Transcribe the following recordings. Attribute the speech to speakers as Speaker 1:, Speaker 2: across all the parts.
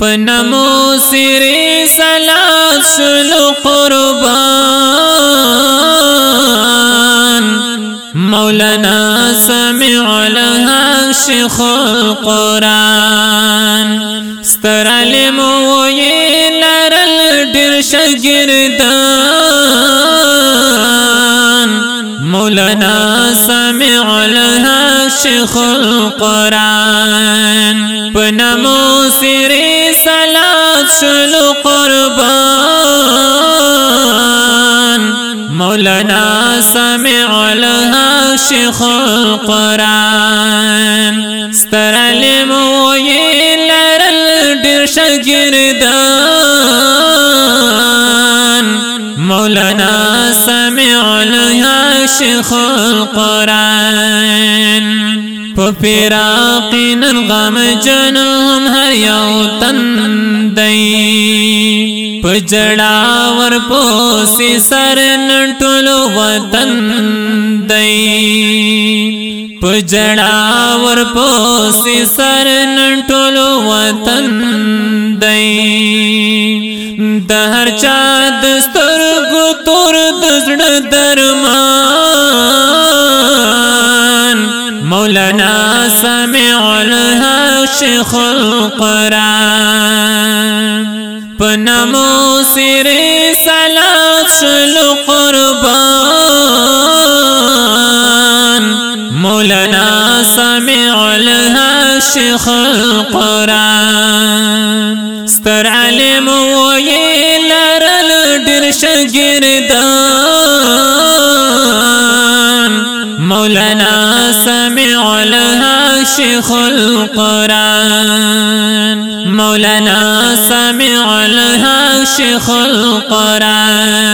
Speaker 1: پنمو سری سلام شلو قربان مولانا سمع لها شیخ القرآن ستر علم وی لرل ډیر شاگردان مولانا سمع لها شیخ القرآن پنمو سری سلات شلو قربان۔ مولانا سمع لها شیخ القرآن۔ ستر علم وی لرل ډیر شاگردان۔ مولانا سمع لها شیخ القرآن۔ پفراق نرغم جنم ہر یو تندئی۔ پجڑا ور پوسی سر نٹلو وطن دئی پجڑا ور پوسی سر نٹلو وطن دئی دہر چاد ستر گو تور دزڑ لها شیخ القرآن پنمو سری سلات شلو قربان. مولانا سمع لها شیخ القرآن ستر علم وی لرل ډیر شاگردان مولانا سمع لها شیخ القرآن مولانا سمع لها شیخ القرآن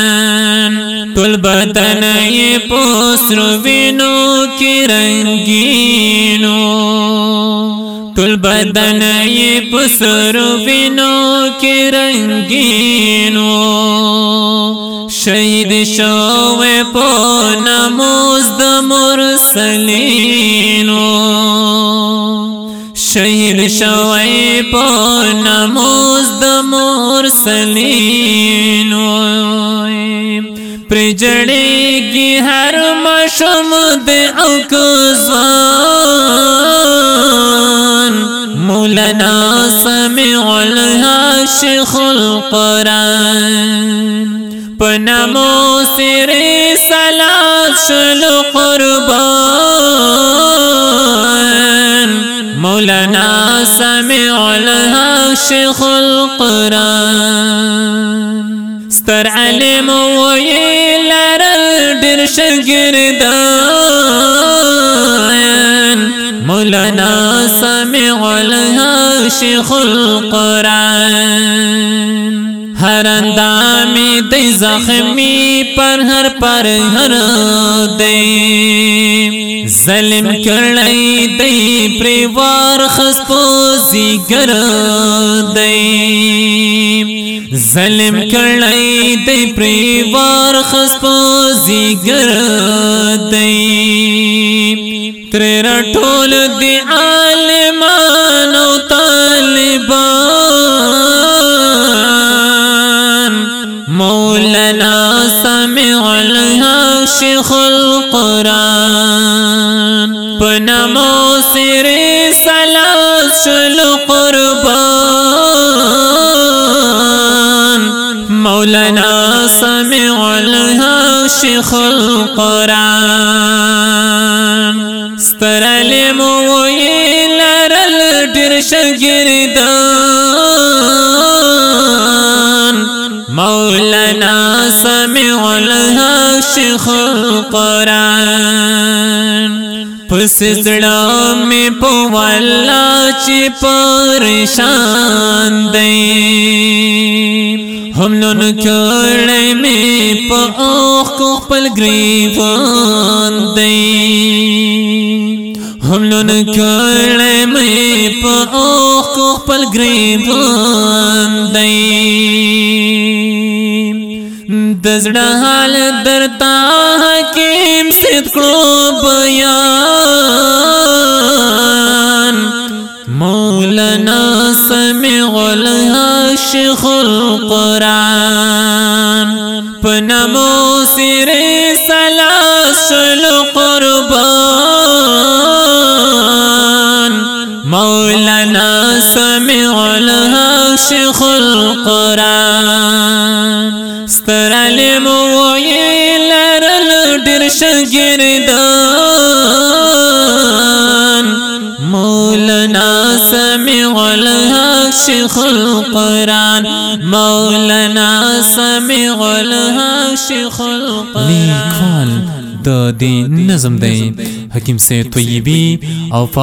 Speaker 1: کل بدن یہ پوسر وینو کی رنگینو. کل بدن یہ پسر وینو کی رنگینو. شہید شو پو نموز د مرسلینو شہید شو پو نموز د مرسلینو پرجڑے گی ہر مشم دے اکزوان۔ مولانا سمع لها شیخ القرآن پنمو سری سلات شلو قربان۔ مولانا سمع لها شیخ القرآن. ستر علم وی لرل ډیر شاگردان. مولانا سمع لها شیخ القرآن. ہر اندامی دی زخمی پر ہر پر ہر دی ظلم کرڑی دی پریوار خسپوزی گر دی ظلم کرڑی دی پریوار خسپوزی گر دی تر ټول دی عالمان او طالبان شیخ القرآن پنمو سری سلام شل قربان۔ مولانا سمع لها شیخ القرآن۔ ستر علم وی لرل ډیر شاگردان۔ مولانا سمع لها شیخ القرآن پس زڑا میں پوالا چی پریشان دیں۔ ہم لون کڑے میں پاخ کو پل گریوان دیں۔ ہم لون کڑے میں پاخ کو پل گریوان دیں۔ دزڑا حال درتا حکیم صدقو بیان. مولانا سمی سمع الهاشخ القرآن. پنمو سر سلاسل قربان مولانا سمع الهاشخ القرآن. یې لرل ډېر شاګردان مولانا سمع الحق شیخ القرآن، مولانا
Speaker 2: شیخ د نظم دی، حکیم سے طیبی او په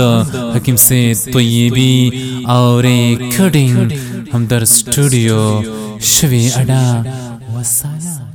Speaker 2: د حکیم سے طیبی او ریکارډینګ هم در سټوډیو شوی اډا السلام